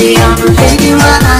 You're the only one